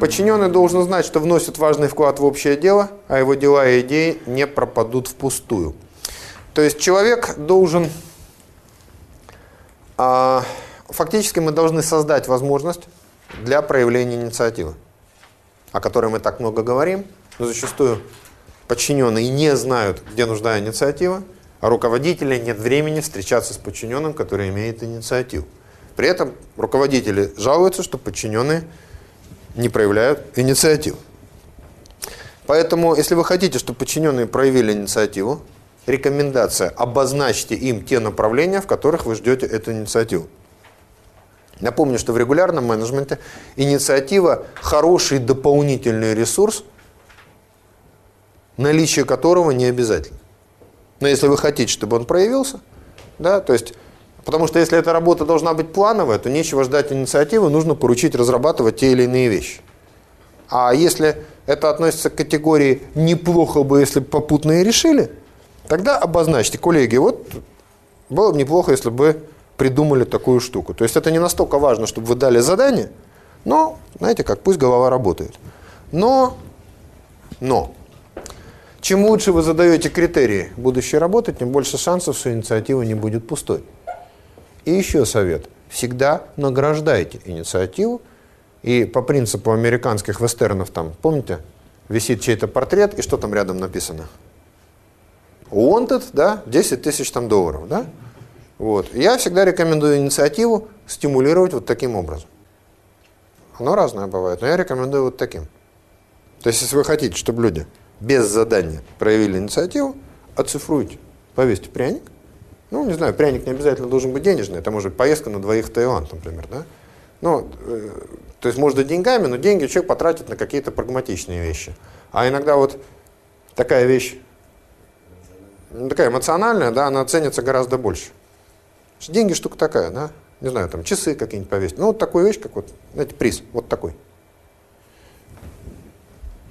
Подчиненный должен знать, что вносит важный вклад в общее дело, а его дела и идеи не пропадут впустую. То есть человек должен... А, фактически мы должны создать возможность для проявления инициативы, о которой мы так много говорим, но зачастую подчиненные не знают, где нужна инициатива, а руководителя нет времени встречаться с подчиненным, который имеет инициативу. При этом руководители жалуются, что подчиненные не проявляют инициативу. Поэтому, если вы хотите, чтобы подчиненные проявили инициативу, рекомендация – обозначьте им те направления, в которых вы ждете эту инициативу. Напомню, что в регулярном менеджменте инициатива – хороший дополнительный ресурс, наличие которого не обязательно. Но если вы хотите, чтобы он проявился, да, то есть, потому что если эта работа должна быть плановая, то нечего ждать инициативы, нужно поручить разрабатывать те или иные вещи. А если это относится к категории «неплохо бы, если бы попутно и решили», тогда обозначьте, коллеги, вот было бы неплохо, если бы придумали такую штуку. То есть это не настолько важно, чтобы вы дали задание, но, знаете как, пусть голова работает. Но, но, чем лучше вы задаете критерии будущей работы, тем больше шансов, что инициатива не будет пустой. И еще совет. Всегда награждайте инициативу. И по принципу американских вестернов там, помните, висит чей-то портрет, и что там рядом написано? Wanted, да, 10 тысяч там долларов, да? Вот. Я всегда рекомендую инициативу стимулировать вот таким образом. Оно разное бывает, но я рекомендую вот таким. То есть, если вы хотите, чтобы люди без задания проявили инициативу, оцифруйте, повесьте пряник. Ну, не знаю, пряник не обязательно должен быть денежный, это может быть поездка на двоих в Таиланд, например, да? Ну, э, то есть, может быть, деньгами, но деньги человек потратит на какие-то прагматичные вещи. А иногда вот такая вещь, ну, такая эмоциональная, да, она ценится гораздо больше. Деньги штука такая, да? Не знаю, там часы какие-нибудь повесить. Ну, вот такую вещь, как вот, знаете, приз, вот такой.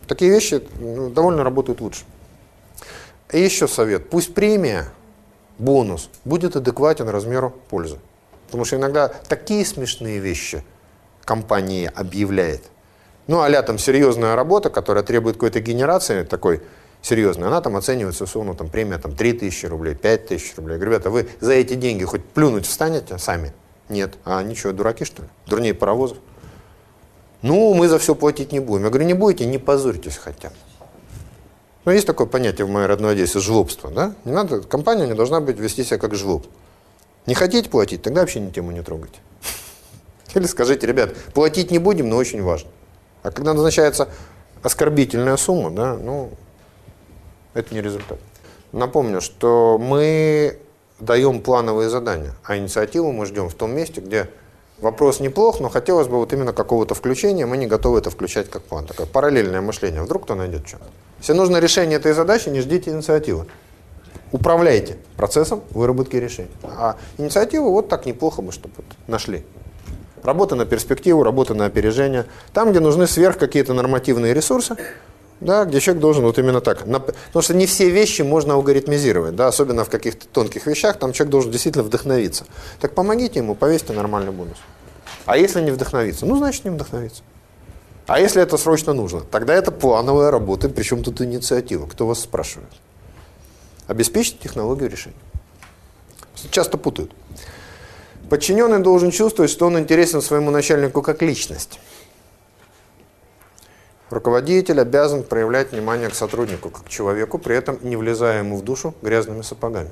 Такие вещи ну, довольно работают лучше. И еще совет. Пусть премия, бонус, будет адекватен размеру пользы. Потому что иногда такие смешные вещи компания объявляет. Ну, а там серьезная работа, которая требует какой-то генерации такой серьезной, она там оценивается, условно, там премия там 3 тысячи рублей, 5 тысяч рублей. Я говорю, ребята, вы за эти деньги хоть плюнуть встанете сами? Нет. А ничего, дураки, что ли? Дурнее паровозов. Ну, мы за все платить не будем. Я говорю, не будете, не позорьтесь хотя бы. Ну, есть такое понятие в моей родной Одессе – жлобство, да? Не надо, компания не должна быть вести себя как жлоб. Не хотите платить, тогда вообще ни тему не трогайте. Или скажите, ребят, платить не будем, но очень важно. А когда назначается оскорбительная сумма, да, ну, это не результат. Напомню, что мы даем плановые задания, а инициативу мы ждем в том месте, где Вопрос неплох, но хотелось бы вот именно какого-то включения, мы не готовы это включать как план. Такое параллельное мышление. Вдруг кто найдет что-то. Если нужно решение этой задачи, не ждите инициативы. Управляйте процессом выработки решений. А инициативу вот так неплохо бы, чтобы нашли. Работа на перспективу, работа на опережение. Там, где нужны сверх какие-то нормативные ресурсы, да, где человек должен вот именно так. Потому что не все вещи можно алгоритмизировать, да, особенно в каких-то тонких вещах, там человек должен действительно вдохновиться. Так помогите ему, повесьте нормальный бонус. А если не вдохновиться? Ну, значит, не вдохновиться. А если это срочно нужно? Тогда это плановая работа, причем тут инициатива. Кто вас спрашивает? Обеспечить технологию решения. Часто путают. Подчиненный должен чувствовать, что он интересен своему начальнику как личность. Руководитель обязан проявлять внимание к сотруднику, как к человеку, при этом не влезая ему в душу грязными сапогами.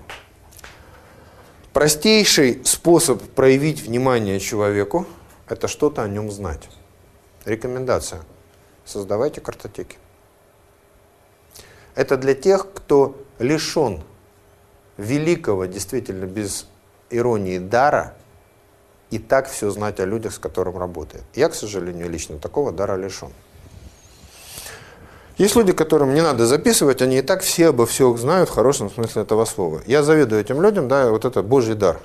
Простейший способ проявить внимание человеку – это что-то о нем знать. Рекомендация. Создавайте картотеки. Это для тех, кто лишен великого, действительно, без иронии дара и так все знать о людях, с которым работает. Я, к сожалению, лично такого дара лишен. Есть люди, которым не надо записывать, они и так все обо всех знают в хорошем смысле этого слова. Я завидую этим людям, да, вот это божий дар.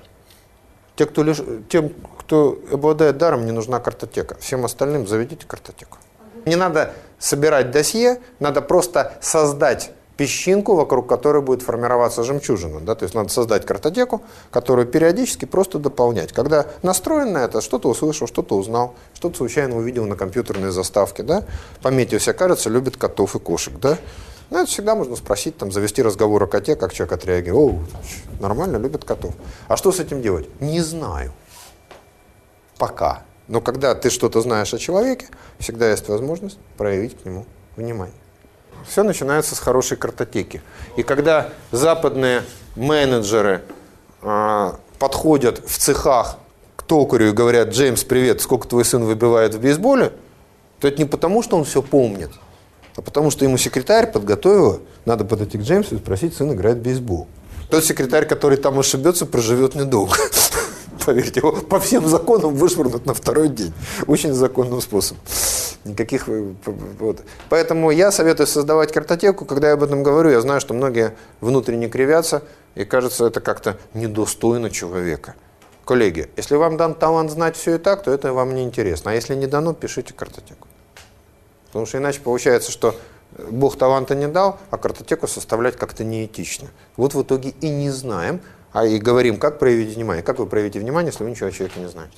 Те, кто лишь, тем, кто обладает даром, не нужна картотека. Всем остальным заведите картотеку. Не надо собирать досье, надо просто создать песчинку, вокруг которой будет формироваться жемчужина. Да? То есть надо создать картотеку, которую периодически просто дополнять. Когда настроен на это, что-то услышал, что-то узнал, что-то случайно увидел на компьютерной заставке, да? пометился, кажется, любит котов и кошек. Да? Ну, это всегда можно спросить, там, завести разговор о коте, как человек отреагирует. О, нормально, любит котов. А что с этим делать? Не знаю. Пока. Но когда ты что-то знаешь о человеке, всегда есть возможность проявить к нему внимание. Все начинается с хорошей картотеки. И когда западные менеджеры э, подходят в цехах к токарю и говорят, Джеймс, привет, сколько твой сын выбивает в бейсболе, то это не потому, что он все помнит, а потому что ему секретарь подготовила, надо подойти к Джеймсу и спросить, сын играет в бейсбол. Тот секретарь, который там ошибется, проживет недолго. Поверьте, его по всем законам вышвырнут на второй день. Очень законным способом. Никаких... Э, вот. Поэтому я советую создавать картотеку. Когда я об этом говорю, я знаю, что многие внутренне кривятся, и кажется, это как-то недостойно человека. Коллеги, если вам дан талант знать все и так, то это вам не интересно. А если не дано, пишите картотеку. Потому что иначе получается, что Бог таланта не дал, а картотеку составлять как-то неэтично. Вот в итоге и не знаем, а и говорим, как проявить внимание. Как вы проявите внимание, если вы ничего о человеке не знаете?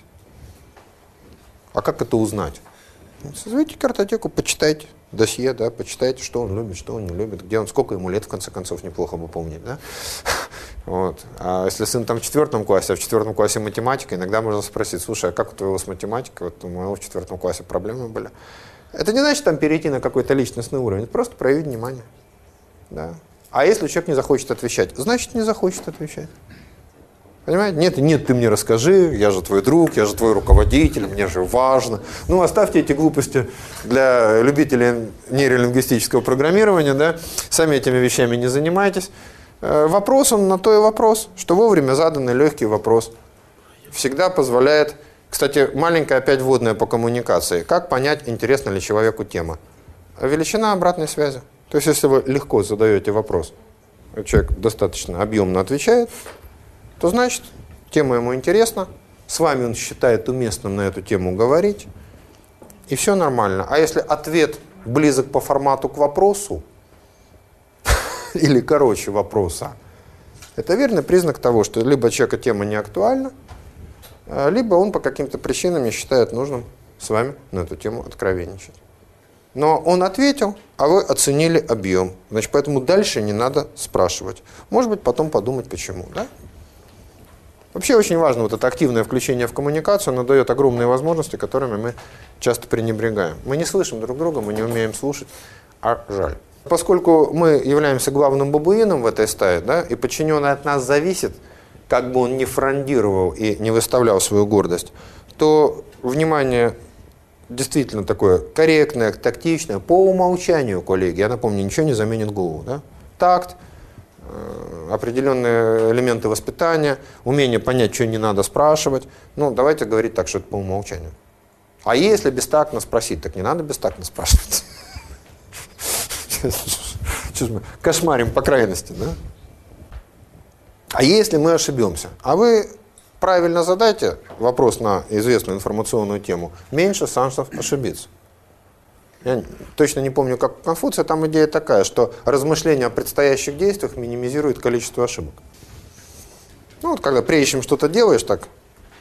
А как это узнать? Созвите картотеку, почитайте досье, да, почитайте, что он любит, что он не любит, где он, сколько ему лет, в конце концов, неплохо бы помнить, да. Вот. А если сын там в четвертом классе, а в четвертом классе математика, иногда можно спросить, слушай, а как у твоего с математикой? Вот у моего в четвертом классе проблемы были. Это не значит там перейти на какой-то личностный уровень, просто проявить внимание. Да. А если человек не захочет отвечать, значит не захочет отвечать. Понимаете? Нет, нет, ты мне расскажи, я же твой друг, я же твой руководитель, мне же важно. Ну, оставьте эти глупости для любителей нейролингвистического программирования, да, сами этими вещами не занимайтесь. Э, вопрос он на то и вопрос, что вовремя заданный легкий вопрос всегда позволяет кстати, маленькая опять вводная по коммуникации. Как понять, интересна ли человеку тема? Величина обратной связи. То есть, если вы легко задаете вопрос, человек достаточно объемно отвечает, то значит, тема ему интересна, с вами он считает уместным на эту тему говорить, и все нормально. А если ответ близок по формату к вопросу, или короче вопроса, это верный признак того, что либо человека тема не актуальна, либо он по каким-то причинам не считает нужным с вами на эту тему откровенничать. Но он ответил, а вы оценили объем. Значит, поэтому дальше не надо спрашивать. Может быть, потом подумать, почему. Да? Вообще очень важно вот это активное включение в коммуникацию, оно дает огромные возможности, которыми мы часто пренебрегаем. Мы не слышим друг друга, мы не умеем слушать, а жаль. Поскольку мы являемся главным бабуином в этой стае, да, и подчиненный от нас зависит – как бы он ни фрондировал и не выставлял свою гордость, то внимание действительно такое корректное, тактичное, по умолчанию, коллеги, я напомню, ничего не заменит голову. Да? Такт, э, определенные элементы воспитания, умение понять, что не надо спрашивать. Ну, давайте говорить так, что это по умолчанию. А если бестактно спросить, так не надо бестактно спрашивать. Кошмарим по крайности, да? А если мы ошибемся? А вы правильно задайте вопрос на известную информационную тему, меньше шансов ошибиться. Я точно не помню, как Конфуция, там идея такая, что размышление о предстоящих действиях минимизирует количество ошибок. Ну вот когда прежде чем что-то делаешь, так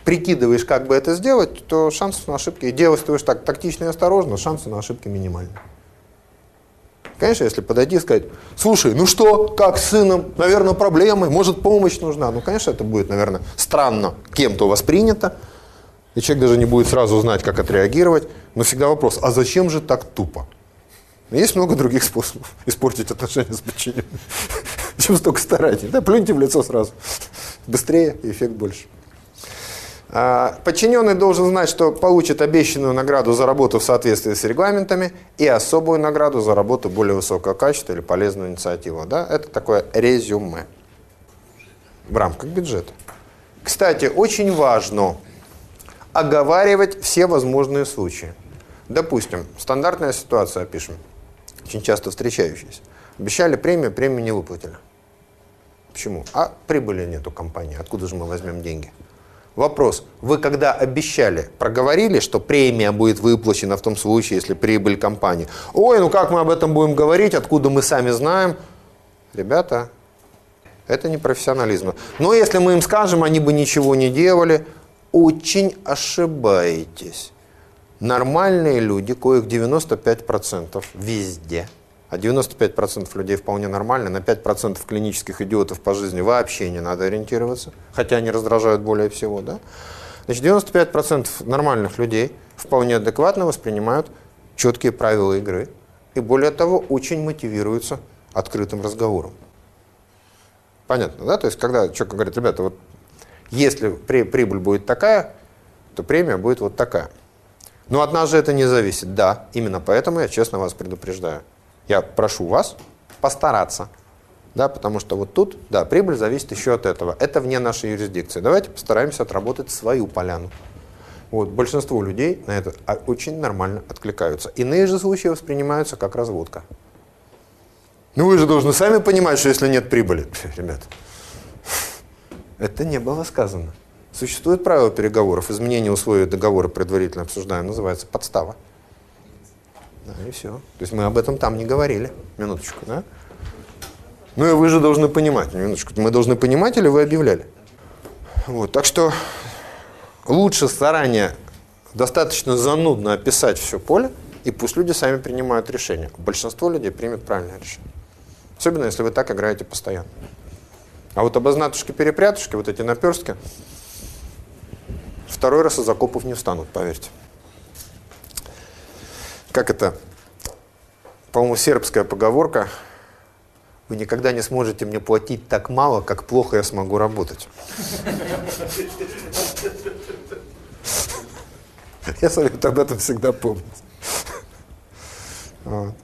прикидываешь, как бы это сделать, то шансов на ошибки, и действуешь так тактично и осторожно, шансы на ошибки минимальны. Конечно, если подойти и сказать, слушай, ну что, как с сыном, наверное, проблемы, может, помощь нужна. Ну, конечно, это будет, наверное, странно кем-то воспринято, и человек даже не будет сразу знать, как отреагировать. Но всегда вопрос, а зачем же так тупо? Есть много других способов испортить отношения с подчиненным. Чем столько стараний? Да, плюньте в лицо сразу. Быстрее, эффект больше. А, подчиненный должен знать, что получит обещанную награду за работу в соответствии с регламентами и особую награду за работу более высокого качества или полезную инициативу. Да? Это такое резюме в рамках бюджета. Кстати, очень важно оговаривать все возможные случаи. Допустим, стандартная ситуация, пишем, очень часто встречающаяся. Обещали премию, премию не выплатили. Почему? А прибыли нет у компании. Откуда же мы возьмем деньги? Вопрос. Вы когда обещали, проговорили, что премия будет выплачена в том случае, если прибыль компании? Ой, ну как мы об этом будем говорить, откуда мы сами знаем? ребята, это не профессионализм. Но если мы им скажем, они бы ничего не делали, очень ошибаетесь. Нормальные люди, коих 95% везде, а 95% людей вполне нормально, на 5% клинических идиотов по жизни вообще не надо ориентироваться, хотя они раздражают более всего, да? Значит, 95% нормальных людей вполне адекватно воспринимают четкие правила игры и, более того, очень мотивируются открытым разговором. Понятно, да? То есть, когда человек говорит, ребята, вот если при, прибыль будет такая, то премия будет вот такая. Но от нас же это не зависит. Да, именно поэтому я честно вас предупреждаю. Я прошу вас постараться. Да, потому что вот тут, да, прибыль зависит еще от этого. Это вне нашей юрисдикции. Давайте постараемся отработать свою поляну. Вот, большинство людей на это а, очень нормально откликаются. Иные же случаи воспринимаются как разводка. Ну вы же должны сами понимать, что если нет прибыли, ребят, это не было сказано. Существует правило переговоров, изменение условий договора предварительно обсуждаем, называется подстава. Да, и все. То есть мы об этом там не говорили. Минуточку, да? Ну и вы же должны понимать, минуточку, мы должны понимать или вы объявляли? Вот, так что лучше заранее достаточно занудно описать все поле, и пусть люди сами принимают решение. Большинство людей примет правильное решение. Особенно, если вы так играете постоянно. А вот обознатушки-перепрятушки, вот эти наперстки, второй раз из окопов не встанут, поверьте. Как это? По-моему, сербская поговорка. Вы никогда не сможете мне платить так мало, как плохо я смогу работать. Я советую об этом всегда помнить. Вот.